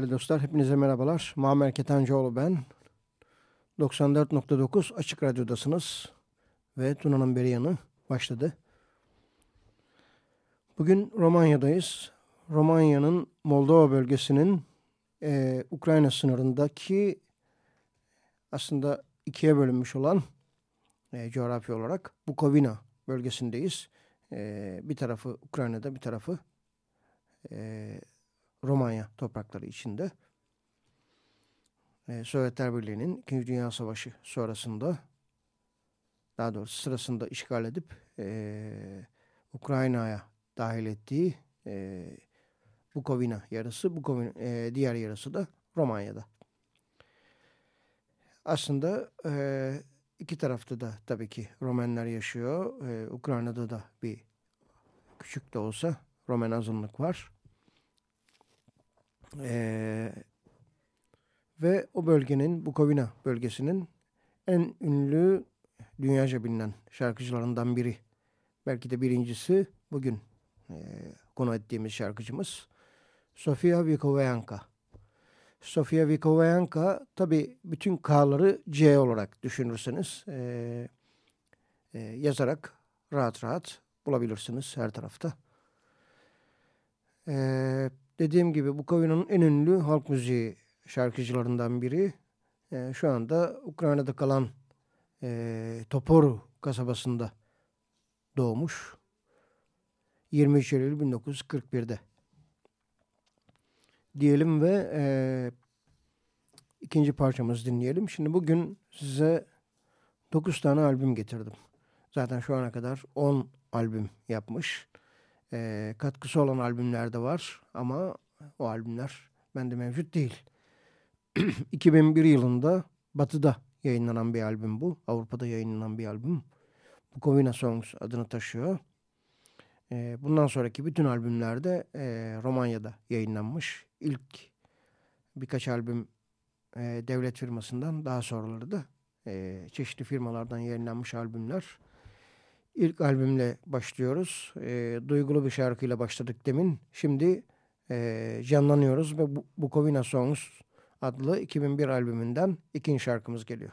Değerli dostlar hepinize merhabalar. Muammer Ketencoğlu ben. 94.9 Açık Radyo'dasınız ve Tuna'nın beri yanı başladı. Bugün Romanya'dayız. Romanya'nın Moldova bölgesinin e, Ukrayna sınırındaki aslında ikiye bölünmüş olan e, coğrafya olarak. Bukovina bölgesindeyiz. E, bir tarafı Ukrayna'da bir tarafı e, Romanya toprakları içinde. E, Sovyetler Birliği'nin 2. Dünya Savaşı sonrasında daha doğrusu sırasında işgal edip e, Ukrayna'ya dahil ettiği e, Bukovina yarısı, Bukovina, e, diğer yarısı da Romanya'da. Aslında e, iki tarafta da tabii ki Romenler yaşıyor. E, Ukrayna'da da bir küçük de olsa Romen azınlık var. E, ve o bölgenin, Bukovina bölgesinin en ünlü dünyaca bilinen şarkıcılarından biri. Belki de birincisi bugün e, konu ettiğimiz şarkıcımız Sofia Vikovayanka. Sofia Vikovayanka tabi bütün K'ları C olarak düşünürseniz e, e, yazarak rahat rahat bulabilirsiniz her tarafta. E, dediğim gibi bu kavunun en ünlü halk müziği şarkıcılarından biri. E, şu anda Ukrayna'da kalan e, Toporu kasabasında doğmuş. 23 Eylül 1941'de. Diyelim ve e, ikinci parçamızı dinleyelim. Şimdi bugün size 9 tane albüm getirdim. Zaten şu ana kadar 10 albüm yapmış. E, katkısı olan albümler de var ama o albümler bende mevcut değil. 2001 yılında Batı'da yayınlanan bir albüm bu. Avrupa'da yayınlanan bir albüm. Bukovina Songs adını taşıyor. E, bundan sonraki bütün albümlerde e, Romanya'da yayınlanmış. İlk birkaç albüm e, devlet firmasından daha sonraları da e, çeşitli firmalardan yayınlanmış albümler. İlk albümle başlıyoruz. E, duygulu bir şarkıyla başladık demin. Şimdi e, canlanıyoruz ve Bukovina Songs adlı 2001 albümünden ikinci şarkımız geliyor.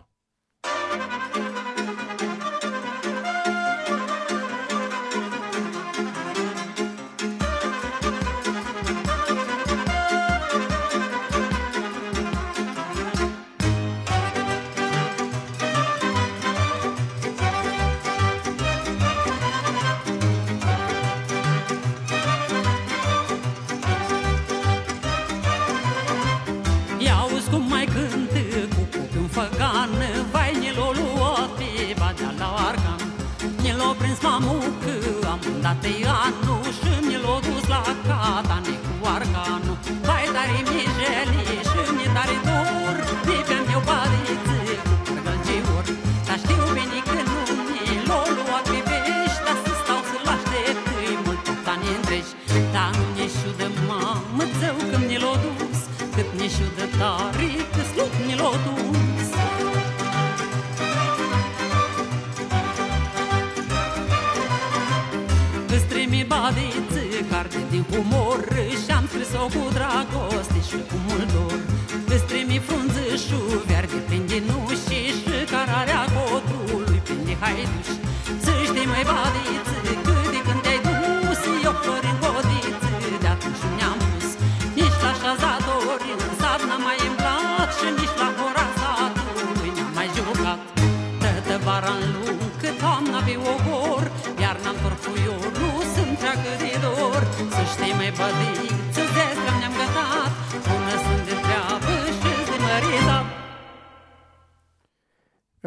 carte de humor, Și-am scris-o cu dragoste și cu mult dor. Păstrimi frunzășul verde prin dinuși Și cararea cotului prin de haiduși. Să știi mai banii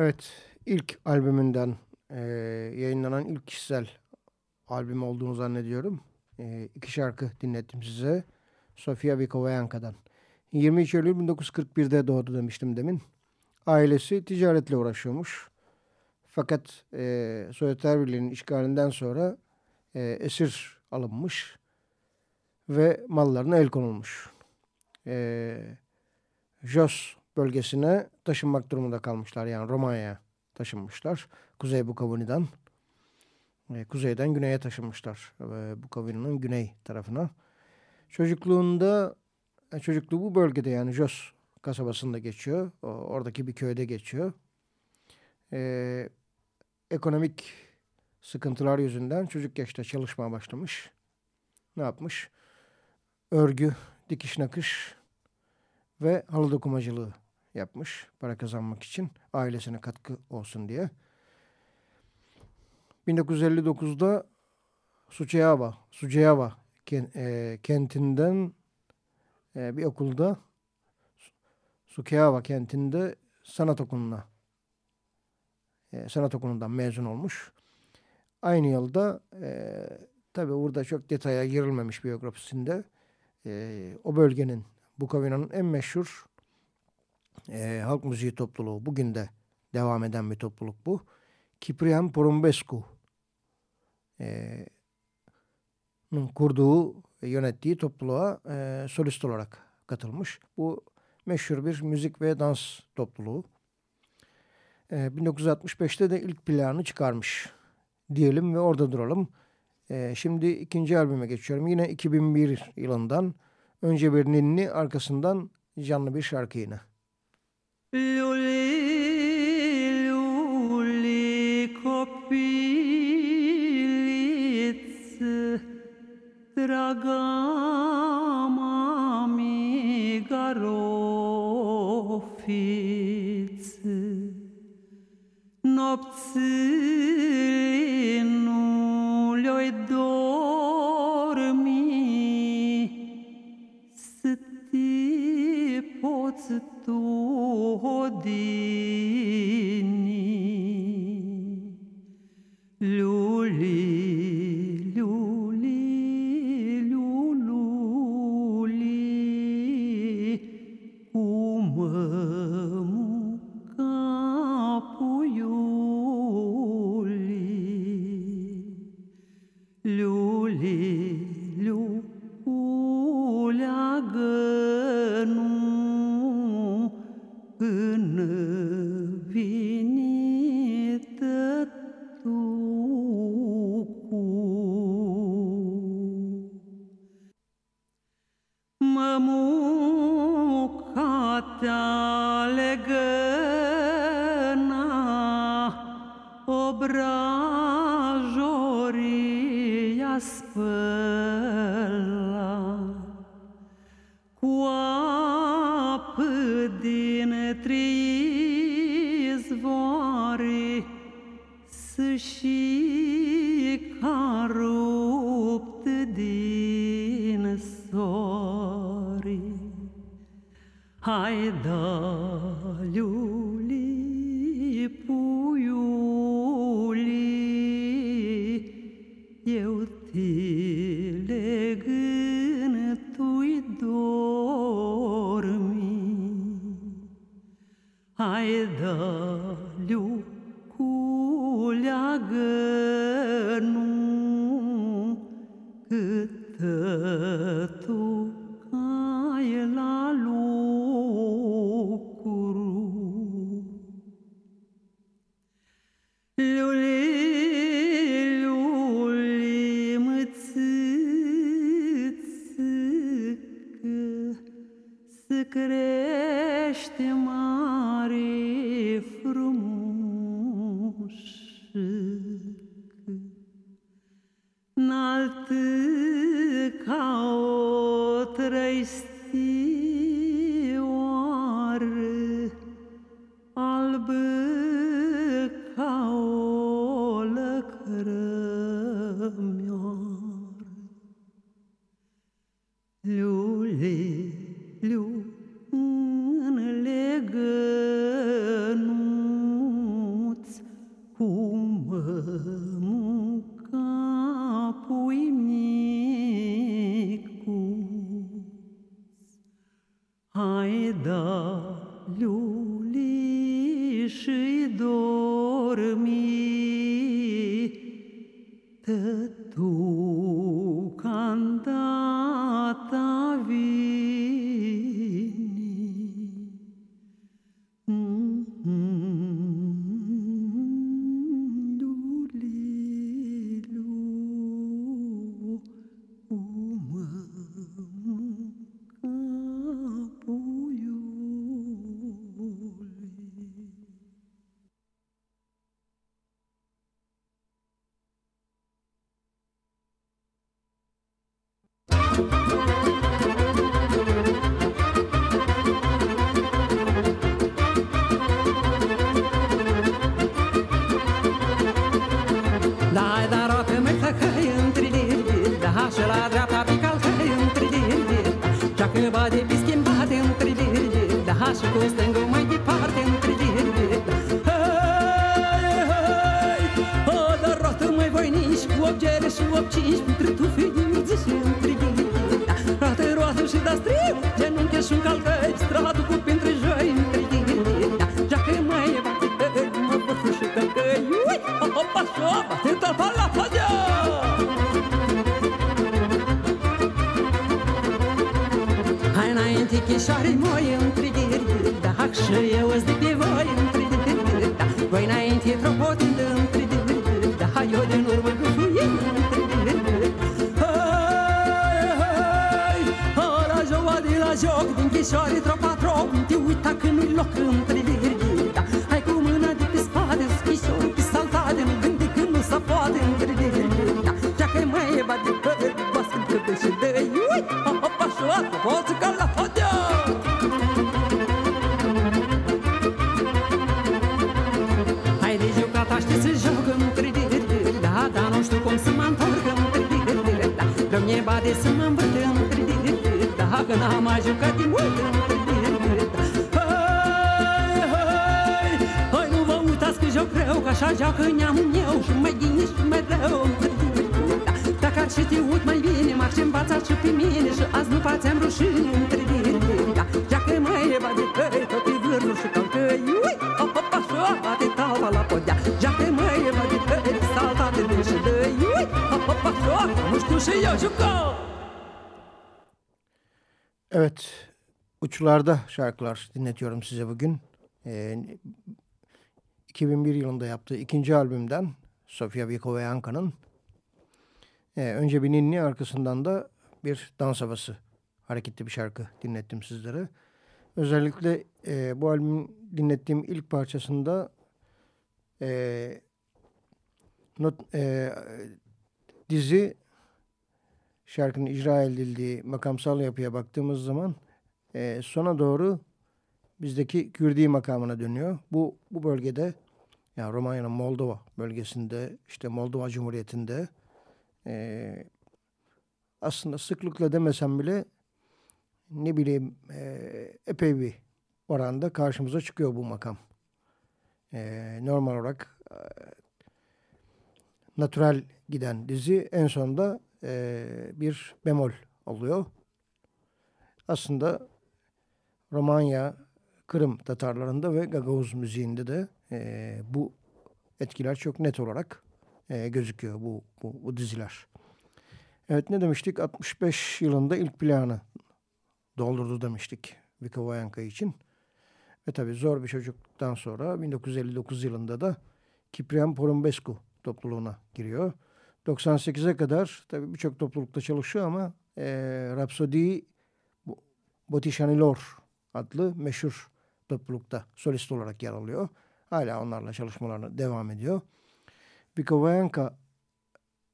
Evet, ilk albümünden e, yayınlanan ilk kişisel albüm olduğunu zannediyorum. E, iki şarkı dinlettim size. Sofia Vikovayanka'dan. 23 Eylül 1941'de doğdu demiştim demin. Ailesi ticaretle uğraşıyormuş. Fakat e, Sovyetler Birliği'nin işgalinden sonra e, esir alınmış ve mallarına el konulmuş. E, Jos bölgesine taşınmak durumunda kalmışlar. Yani Romanya'ya taşınmışlar. Kuzey Bukovini'den. E, kuzeyden güneye taşınmışlar. E, Bukovini'nin güney tarafına. Çocukluğunda e, çocukluğu bu bölgede yani Jos kasabasında geçiyor. O, oradaki bir köyde geçiyor. E, ekonomik sıkıntılar yüzünden çocuk yaşta çalışmaya başlamış. Ne yapmış? Örgü, dikiş nakış ve halı dokumacılığı yapmış para kazanmak için ailesine katkı olsun diye. 1959'da Suceava, Suceava kentinden e, bir okulda Suceava kentinde sanat okuluna e, sanat okulundan mezun olmuş. Aynı yılda e, tabi burada çok detaya girilmemiş biyografisinde e, o bölgenin Bukovina'nın en meşhur e, halk müziği topluluğu bugün de devam eden bir topluluk bu. Kiprian Porumbescu e, kurduğu ve yönettiği topluluğa e, solist olarak katılmış. Bu meşhur bir müzik ve dans topluluğu. E, 1965'te de ilk planı çıkarmış diyelim ve orada duralım. E, şimdi ikinci albüme geçiyorum. Yine 2001 yılından önce bir ninni arkasından canlı bir şarkı yine. Lulee. și un calcăci Strălatul cu printre joi Geacă mai e batită Mă pătru și călcăi Ui, opa, șopa, te topa la fodea Hai înainte, chișoare moi Întrigiri, da, și eu îți de pe voi Întrigiri, da, voi înainte, propot întâmplă joc Din chișoare tropa trop Te uita că nu-i loc între diri Da, hai cu mâna de pe spate Schișor pe saltate Nu gândi că nu se poate între diri Da, dacă mai e bate pe Bască că și de Ui, hop, hop, așa, poți ca la podea Hai de jucat, aștept să joc între diri Da, dar nu știu cum să mă întorc între diri Da, Doamne, bade să mă învârt între diri Da, că n-am mai jucat de mult între diri Hai, hai, hai, nu vă uitați că joc rău Că așa joacă neamul meu Și mai bine și mai rău. Între diri Da, Dacă ar și te uit mai bine M-ar și învățat și pe mine Și azi nu faceam rușine între diri Da, Dacă mai e bade căi Tot e vârnul și calcăi Ui, hop, hop, așa, bate talpa la podea. Dacă mai e bade căi Saltate din și dăi. Ui, hop, hop, așa, nu știu și eu jucam Evet, uçlarda şarkılar dinletiyorum size bugün. Ee, 2001 yılında yaptığı ikinci albümden Sofia Vikovayanka'nın e, önce bir ninni arkasından da bir dans havası hareketli bir şarkı dinlettim sizlere. Özellikle e, bu albüm dinlettiğim ilk parçasında e, not, e, dizi şarkının icra edildiği makamsal yapıya baktığımız zaman e, sona doğru bizdeki Kürdi makamına dönüyor. Bu bu bölgede yani Romanya'nın Moldova bölgesinde işte Moldova Cumhuriyeti'nde e, aslında sıklıkla demesem bile ne bileyim e, epey bir oranda karşımıza çıkıyor bu makam. E, normal olarak e, natural giden dizi en sonunda e, bir bemol oluyor. Aslında Romanya, Kırım Tatarlarında ve Gagavuz müziğinde de e, bu etkiler çok net olarak e, gözüküyor bu, bu, bu diziler. Evet ne demiştik? 65 yılında ilk planı doldurdu demiştik Vika Vayanka için. Ve tabii zor bir çocuktan sonra 1959 yılında da Kiprian Porumbescu topluluğuna giriyor. 98'e kadar tabii birçok toplulukta çalışıyor ama e, Rhapsody Botticelli'lor adlı meşhur toplulukta solist olarak yer alıyor. Hala onlarla çalışmalarına devam ediyor. Vikovayanka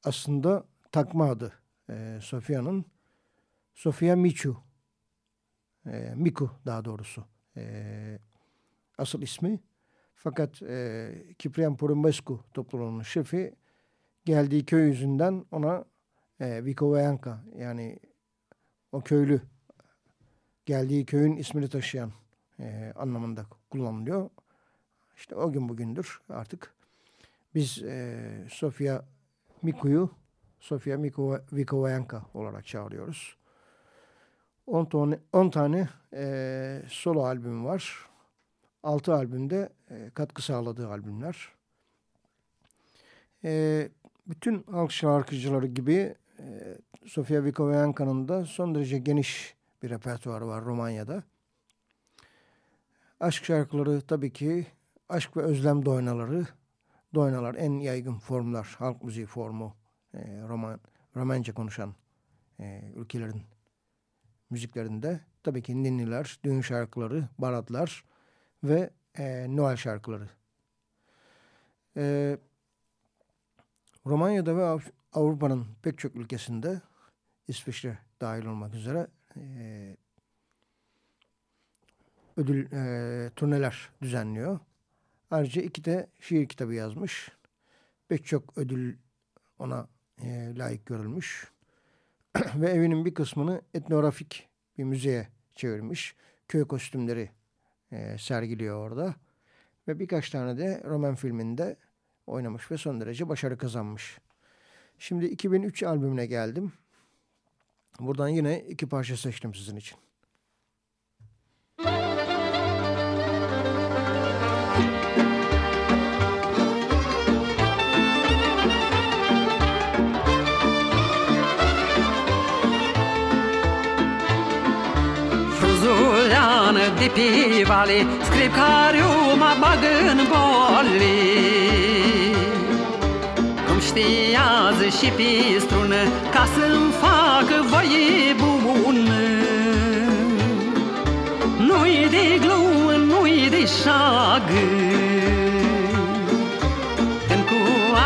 aslında takma adı e, Sofia'nın. Sofia Michu. E, Miku daha doğrusu. E, asıl ismi. Fakat e, Kiprian Porumbescu topluluğunun şefi geldiği köy yüzünden ona e, Vikovayanka yani o köylü geldiği köyün ismini taşıyan e, anlamında kullanılıyor. İşte o gün bugündür artık biz e, Sofia Miku'yu Sofia Miku Vikovayanka olarak çağırıyoruz. 10 tane, 10 tane e, solo albüm var. 6 albümde e, katkı sağladığı albümler. E, bütün halk şarkıcıları gibi e, Sofia Vikovayanka'nın da son derece geniş bir repertuarı var Romanya'da. Aşk şarkıları tabii ki aşk ve özlem doynaları. Doynalar en yaygın formlar, halk müziği formu e, Roman, Romance konuşan e, ülkelerin müziklerinde. Tabii ki ninniler, düğün şarkıları, baratlar ve e, Noel şarkıları. E, Romanya'da ve Avrupa'nın pek çok ülkesinde İsviçre dahil olmak üzere e, ödül e, turneler düzenliyor. Ayrıca iki de şiir kitabı yazmış. Pek çok ödül ona e, layık görülmüş. ve evinin bir kısmını etnografik bir müzeye çevirmiş. Köy kostümleri e, sergiliyor orada. Ve birkaç tane de roman filminde oynamış ve son derece başarı kazanmış. Şimdi 2003 albümüne geldim. Buradan yine iki parça seçtim sizin için. Fruzuleană de pe vale Scriu care mă bag în Cum știază și pe strună Ca să-mi facă voie bună Nu-i de glumă, nu-i de șagă Când cu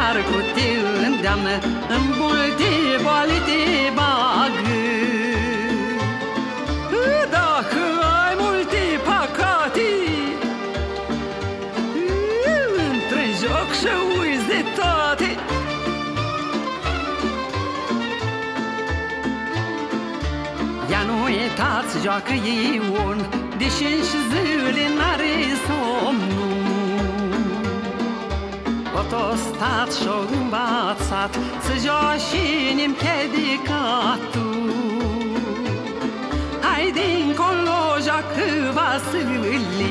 arcul te îndeamnă În multe boale te bagă nu uitați, joacă Ion De cinci zile n-are somnul Pot-o stat și-o învațat Să în împiedicatul Hai dincolo, joacă Vasile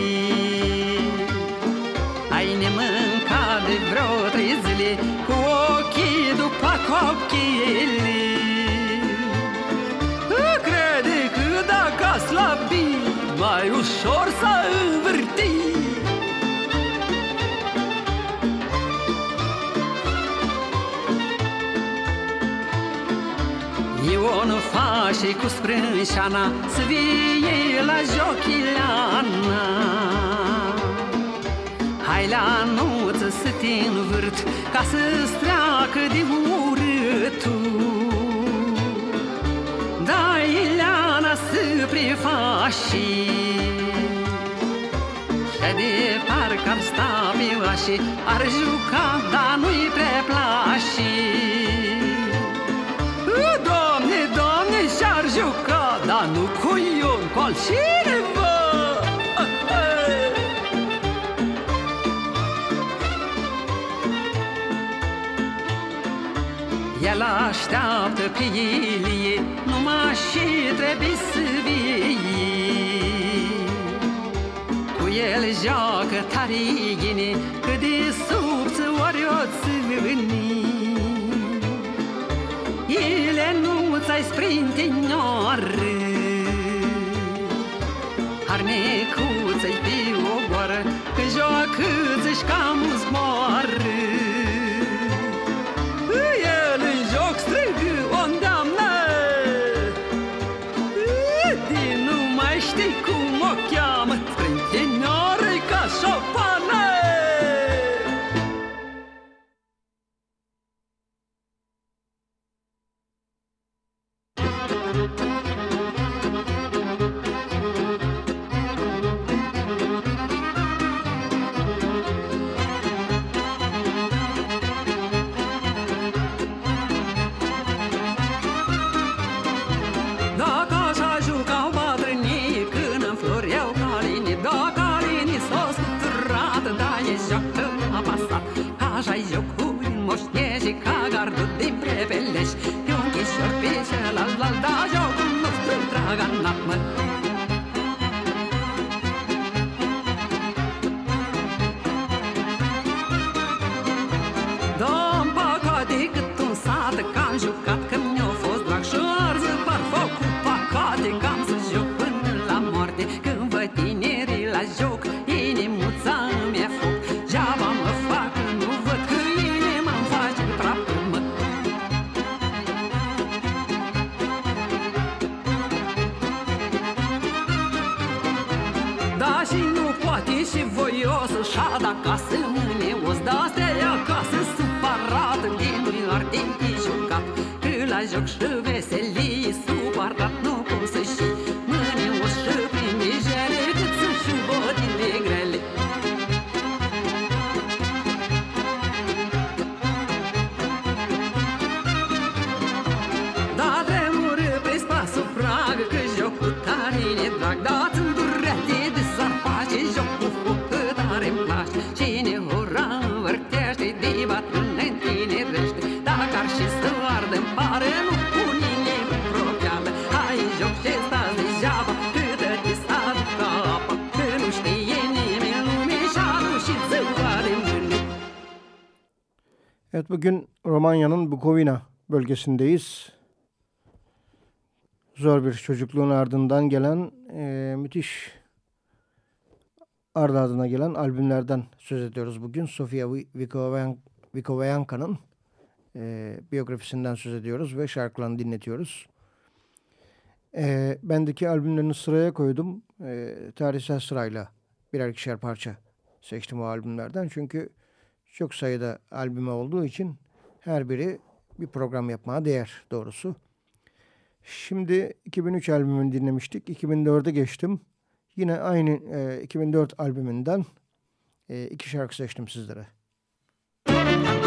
face cu sprânșana Să vie la jochileana Hai la nuță să te învârt Ca să-ți treacă de urâtul. Da, Ileana să prefași Și de parcă ar sta pe oașe Ar juca, dar nu-i prea plași Juca Dar nu cu Ion, cu altcineva El așteaptă pe Ilie Numai și trebuie să vie Cu el joacă tare ghine Cât de subță ori o țâni mai sprintinioară Harnecuță-i pe o goară Că joacă-ți-și cam zboară Bugün Romanya'nın Bukovina bölgesindeyiz. Zor bir çocukluğun ardından gelen e, müthiş ardı ardına gelen albümlerden söz ediyoruz bugün. Sofia Vikovayanka'nın e, biyografisinden söz ediyoruz ve şarkılarını dinletiyoruz. E, bendeki albümlerini sıraya koydum. E, tarihsel sırayla birer ikişer parça seçtim o albümlerden. Çünkü çok sayıda albüme olduğu için her biri bir program yapmaya değer doğrusu. Şimdi 2003 albümünü dinlemiştik. 2004'e geçtim. Yine aynı e, 2004 albümünden e, iki şarkı seçtim sizlere. place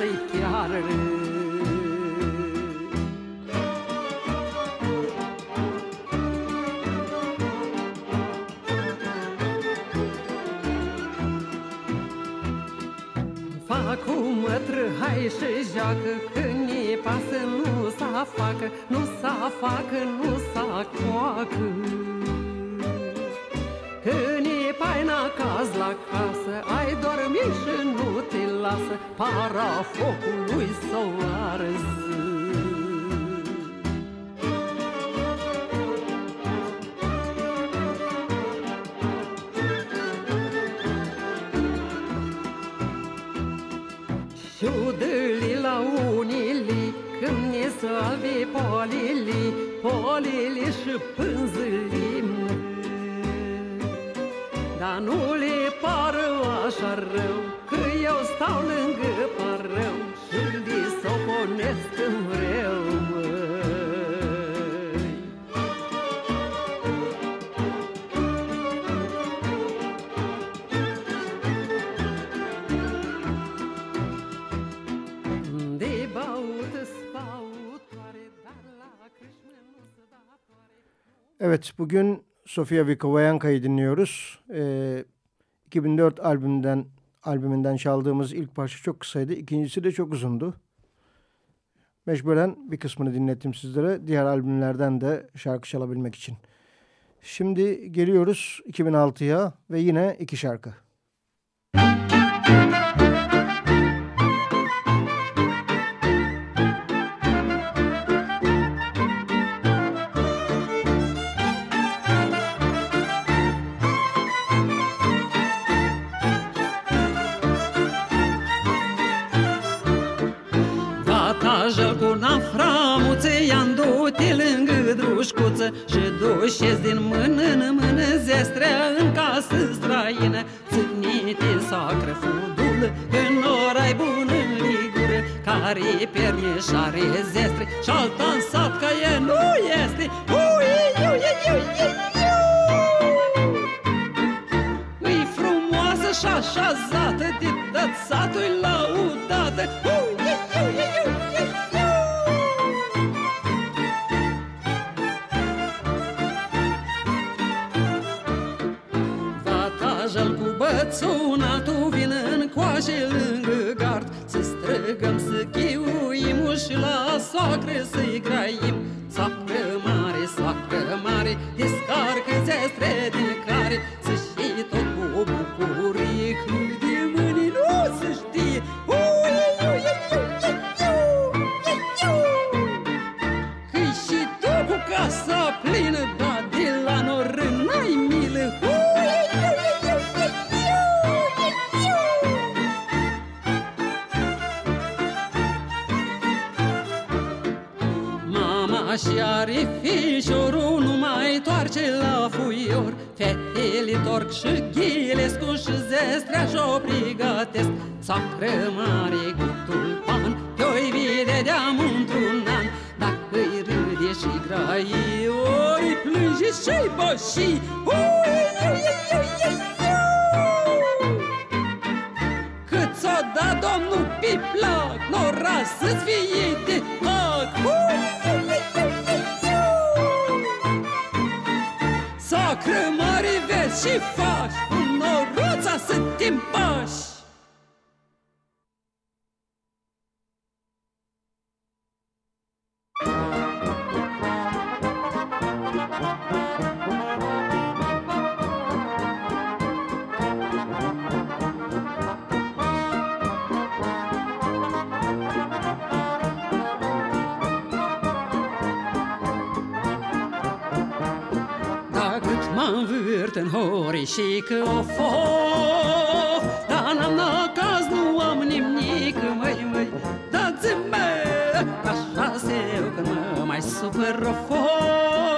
să-i chiar hai și joacă Când e pasă nu s-a facă Nu s-a facă, nu focului să o arză Ciudăli la unili Când ne salve polili Polili și pânzăli Dar nu le pară așa rău Că eu stau lângă parău Și li s-o ponesc în vreu Evet bugün Sofia Vikovayanka'yı dinliyoruz. Ee, 2004 albümünden albümünden çaldığımız ilk parça çok kısaydı. İkincisi de çok uzundu. Mecburen bir kısmını dinlettim sizlere. Diğer albümlerden de şarkı çalabilmek için. Şimdi geliyoruz 2006'ya ve yine iki şarkı. Drușcuță Și dușezi din mână în mână Zestrea în casă străină. Ținite sacră fudul În orai bună în ligură Care pernie și are zestre. Și-al sat că e nu este there învârt în hori și că o fof Dar n-am năcaz, nu am nimic, măi, măi Dați-mă așa eu când mă mai supăr o fof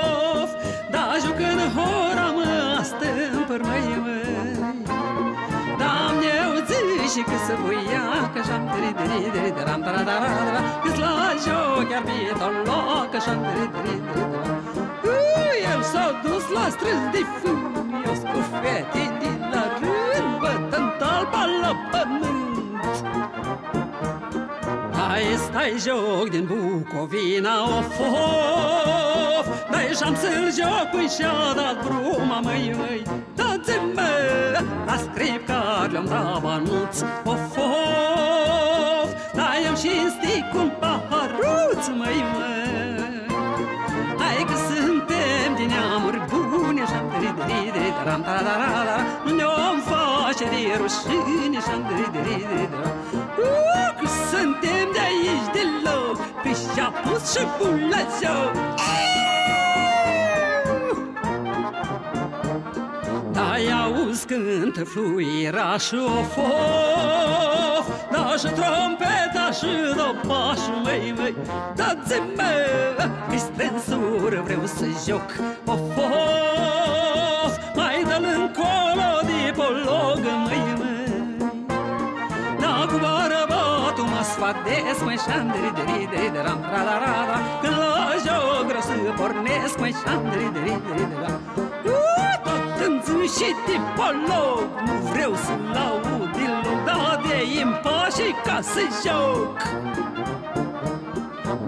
că-n hora mă astâmpăr măi măi Doamne, auzi și cât să buia Că și-am tiri-tiri-tiri-tiram Tara-tara-tara Cât la joc chiar pieton loc Că și-am tiri-tiri-tiri-tiram El s-a dus la strâns de fân Eu cu fete din la rând Bătând talpa la pământ stai joc din Bucovina Of, of. Dai și-am să-l joc Păi și-a dat bruma măi, măi. Dați-mă La scripcar le-am dat banuț Of, of. Dai-mi și stic un paharuț Măi, măi. Hai că suntem din neamuri bune Și-am dri, dri, dri, daram, ta, da, da, da Nu cerul rușine, și-am Că suntem de aici deloc. Pe și-a pus și bulașo Ai auzi când fluiera și o fof Da și trompeta și dopașul mei mei. Da-ți-mi, mi strânsură vreau să joc. O fof șam, de de de de de ram, ra la ra ra Când la joc vreau să pornesc, mai șam, de de de ram Tot înțâșit tipolog, nu vreau să laud deloc Dar de impași ca să joc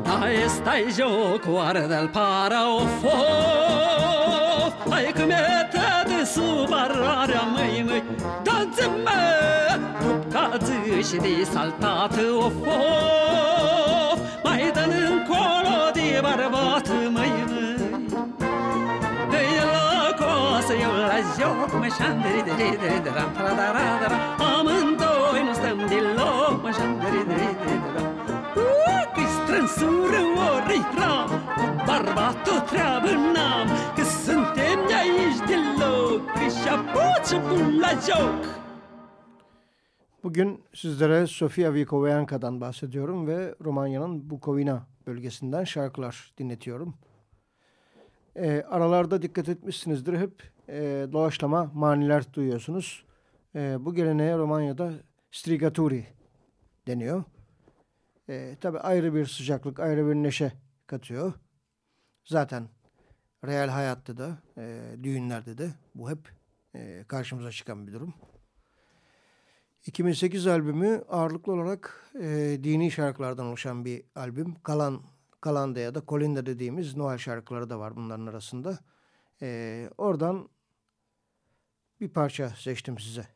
Da stai joc, oare al para o fof Hai că mi-e de sub ararea Rupcați și de saltat of, of Mai dă-l încolo de bărbat măi, măi. Să eu la joc Mă șanderi de de de de ram tra da ra da ra. Amândoi nu stăm deloc Mă șanderi de de de de Că-i strânsură ori ram Cu bărbatul treabă n-am. Că suntem de aici deloc Că și-a și bun la joc Bugün sizlere Sofia Vikoveanka'dan bahsediyorum ve Romanya'nın Bukovina bölgesinden şarkılar dinletiyorum. E, aralarda dikkat etmişsinizdir hep e, doğaçlama maniler duyuyorsunuz. E, bu geleneğe Romanya'da strigaturi deniyor. E, Tabi ayrı bir sıcaklık, ayrı bir neşe katıyor. Zaten real hayatta da, e, düğünlerde de bu hep e, karşımıza çıkan bir durum. 2008 albümü ağırlıklı olarak e, dini şarkılardan oluşan bir albüm. Kalan Kalanda ya da Kolinda dediğimiz Noel şarkıları da var bunların arasında. Ee, oradan bir parça seçtim size.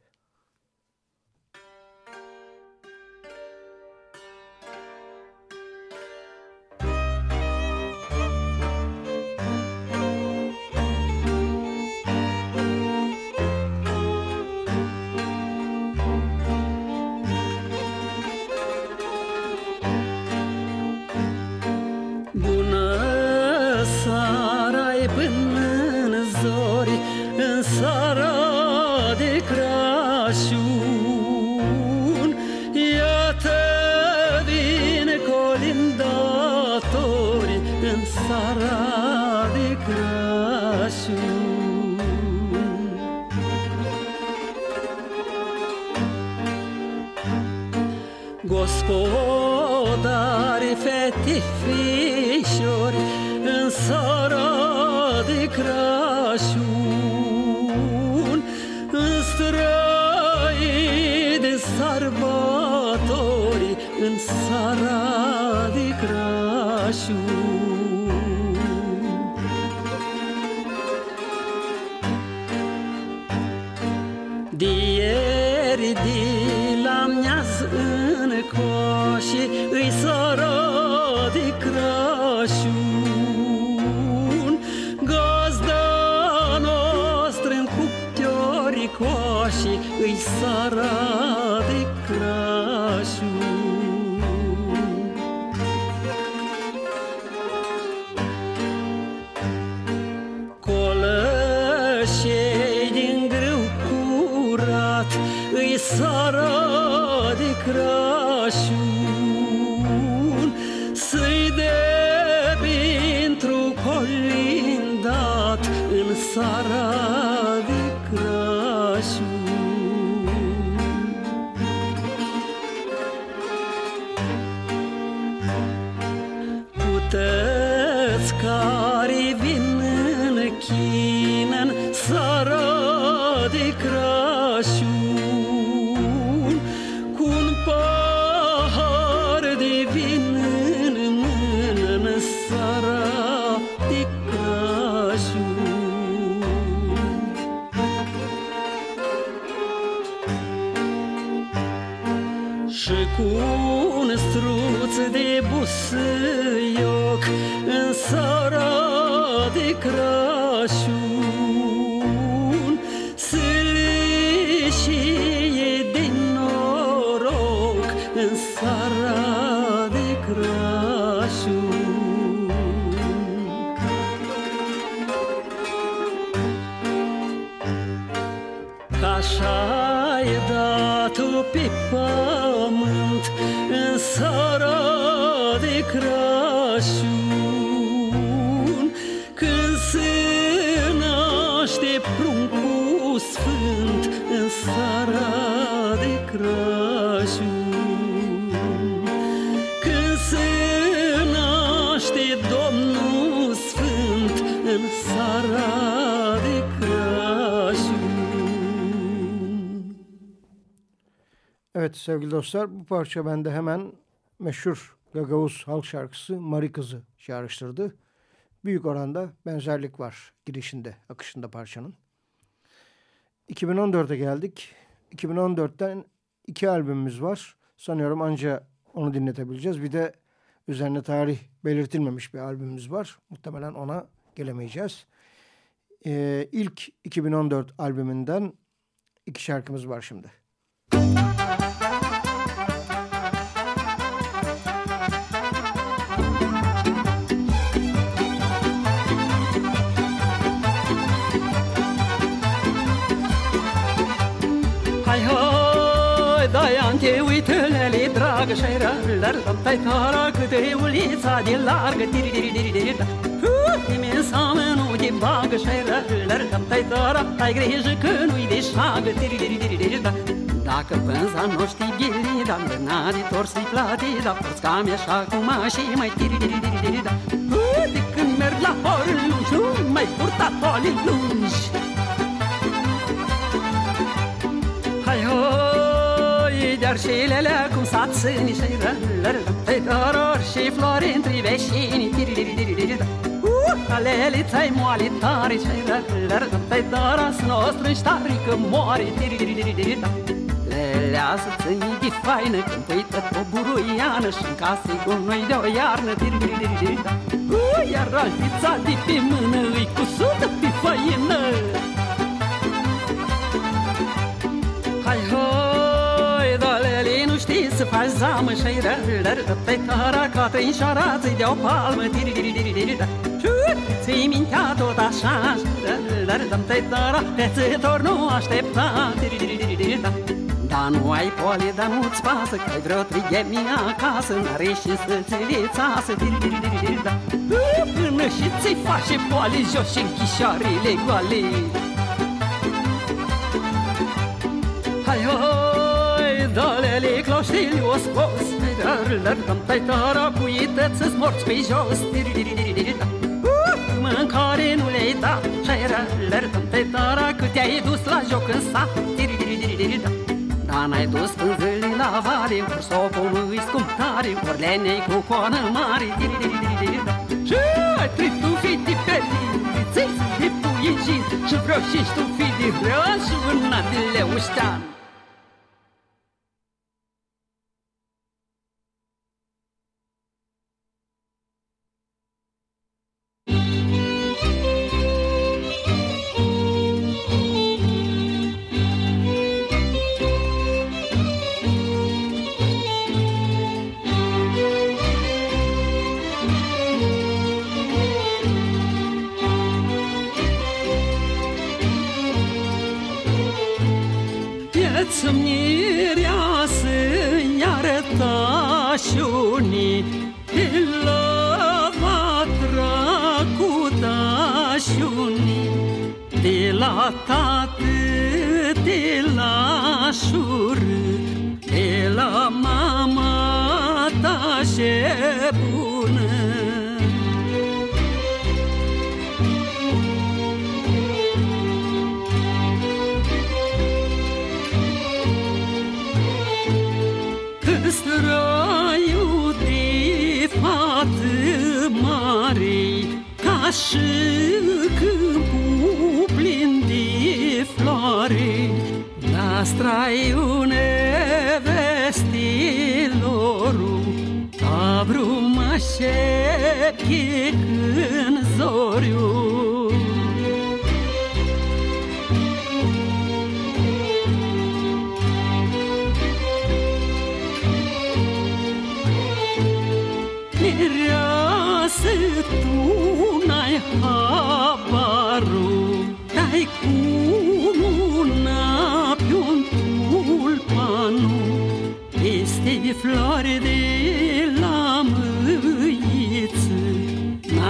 Sara În seara de Crăciun Când se naște pruncul sfânt În seara de Crăciun Când se naște Domnul Sfânt În seara de Crăciun Evet sevgili dostlar bu parça bende hemen meşhur Gagavuz halk şarkısı Mari Kızı çağrıştırdı. Büyük oranda benzerlik var girişinde, akışında parçanın. 2014'e geldik. 2014'ten iki albümümüz var. Sanıyorum anca onu dinletebileceğiz. Bir de üzerine tarih belirtilmemiş bir albümümüz var. Muhtemelen ona gelemeyeceğiz. Ee, ilk 2014 albümünden iki şarkımız var şimdi. Și Dar tai tara câte ulița de largă Tiri, tiri, tiri, tiri, da Nimeni seamă nu te bagă și Dar tai tara, ai grijă că nu-i de șagă Tiri, tiri, tiri, tiri, da dacă pânza nu știi bine, dar n-are tor să-i plate, dar poți cam așa cum și mai tiri, tiri, tiri, tiri, da De când merg la ori lungi, nu mai purta poli lungi dar și lele cum s-a ținit și râlăr Pe doror și flori între veșini Tiriririririri Alele ți-ai moale tare și râlăr Pe doros nostru ștari că moare Tiriririririri Lelea să ține de faină Când uită o buruiană Și-n casă cu noi de o iarnă Tiriririririri Iar altița de pe mână Îi cu sută pe faină Hai, hoi, dolele, nu știi să faci zamă Și-ai râr, pe cara ca trinșoara Ți-i dea o palmă, tiri Ți-i mintea tot așa Dar dăm te dara, pețător nu aștepta tiri Da, nu ai pole, dar nu-ți pasă Că ai vreo trighemi acasă N-are și să ți le țasă Până și ți face poale jos și închișoarele goale dă-le cloștili o scos Lărgăm pe tara puită să-ți morți pe jos. Mâncare nu le-ai dat Și-ai lărgăm pe tara cât te-ai dus la joc în sat. Dar n-ai dus pânzăli la vale Ori sopul îi scump tare Ori lenei cu coană mare. Și ai tritufii de pelini Ți-ți de puiecin Și vreo cinci tufii de hrăan Și una de leuștean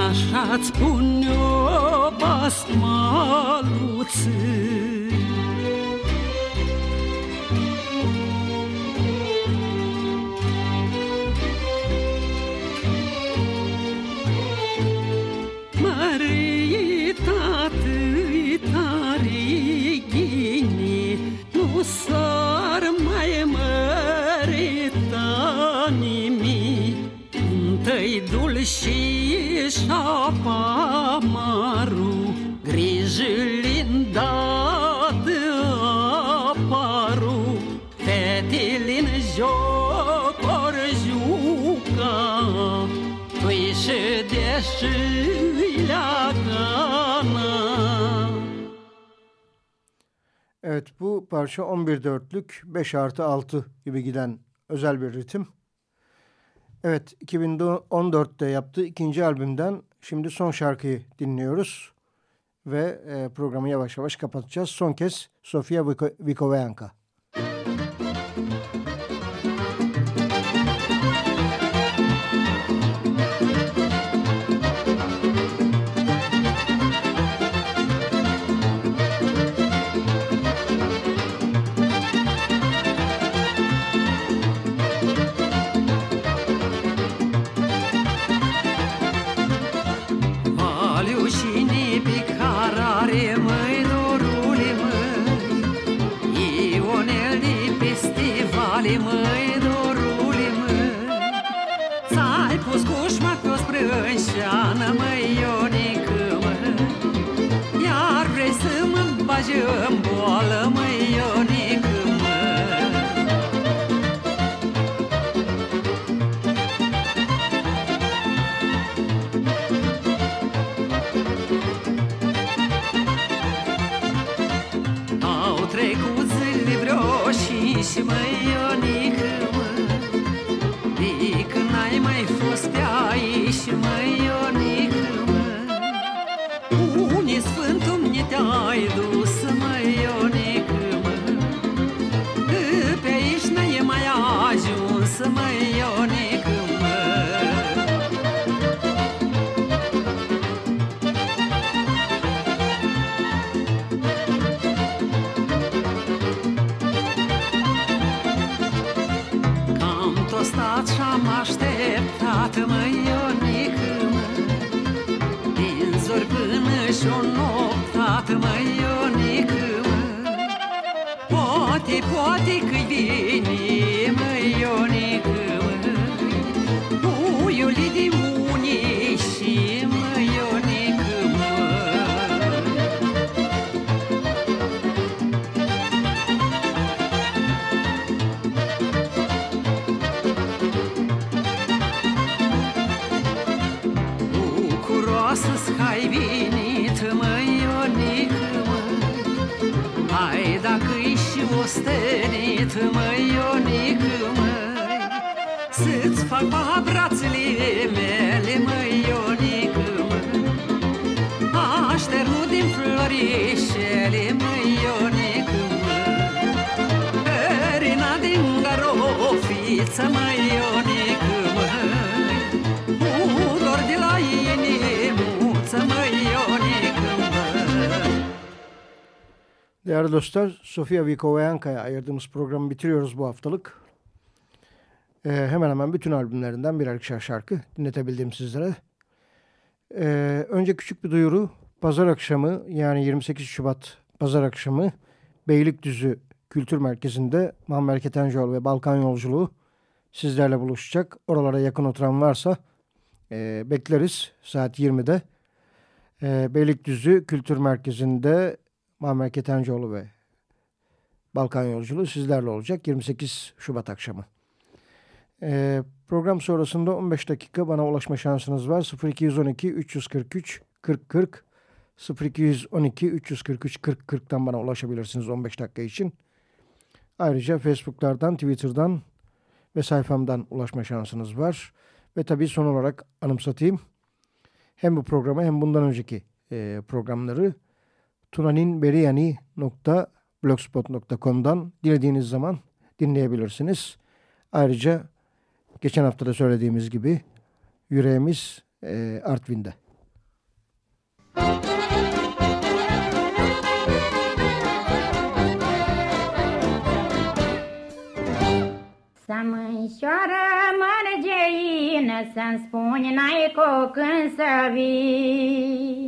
așa-ți pune o basmaluță Evet bu parça 11 dörtlük 5 artı 6 gibi giden özel bir ritim. Evet 2014'te yaptığı ikinci albümden şimdi son şarkıyı dinliyoruz. Ve e, programı yavaş yavaş kapatacağız. Son kez Sofia Vikovenka. ale măi, dorule măi Ți-ai pus cușma pe o sprânșeană, măi, Ionică, măi. Iar vrei să mă bagi în boală, măi, Ionică, poate că-i vine măionic Puiule de mune și măionic Bucuroasă-s că ai venit măionic Hai dacă-i ostenit, măi Ionic, măi. Să-ți fac pa brațele mele, măi Ionic, măi. Așternu din florișele, măi Ionic, măi. Erina din garofiță, măi Değerli dostlar, Sofia Vikovayanka'ya ayırdığımız programı bitiriyoruz bu haftalık. Ee, hemen hemen bütün albümlerinden birer ikişer şarkı dinletebildim sizlere. Ee, önce küçük bir duyuru. Pazar akşamı yani 28 Şubat pazar akşamı Beylikdüzü Kültür Merkezi'nde Muammer Ketencoğlu ve Balkan Yolculuğu sizlerle buluşacak. Oralara yakın oturan varsa e, bekleriz saat 20'de. e, Beylikdüzü Kültür Merkezi'nde Muammer Ketencoğlu ve Balkan Yolculuğu sizlerle olacak 28 Şubat akşamı. E, program sonrasında 15 dakika bana ulaşma şansınız var. 0212 343 40 40 0212 343 40 40'tan bana ulaşabilirsiniz 15 dakika için. Ayrıca Facebook'lardan, Twitter'dan ve sayfamdan ulaşma şansınız var. Ve tabii son olarak anımsatayım. Hem bu programı hem bundan önceki e, programları tunaninberiyani.blogspot.com'dan dilediğiniz zaman dinleyebilirsiniz. Ayrıca geçen hafta da söylediğimiz gibi yüreğimiz e, Artvin'de. Să mărgeină, Să-mi spuni n-ai cu când să vii.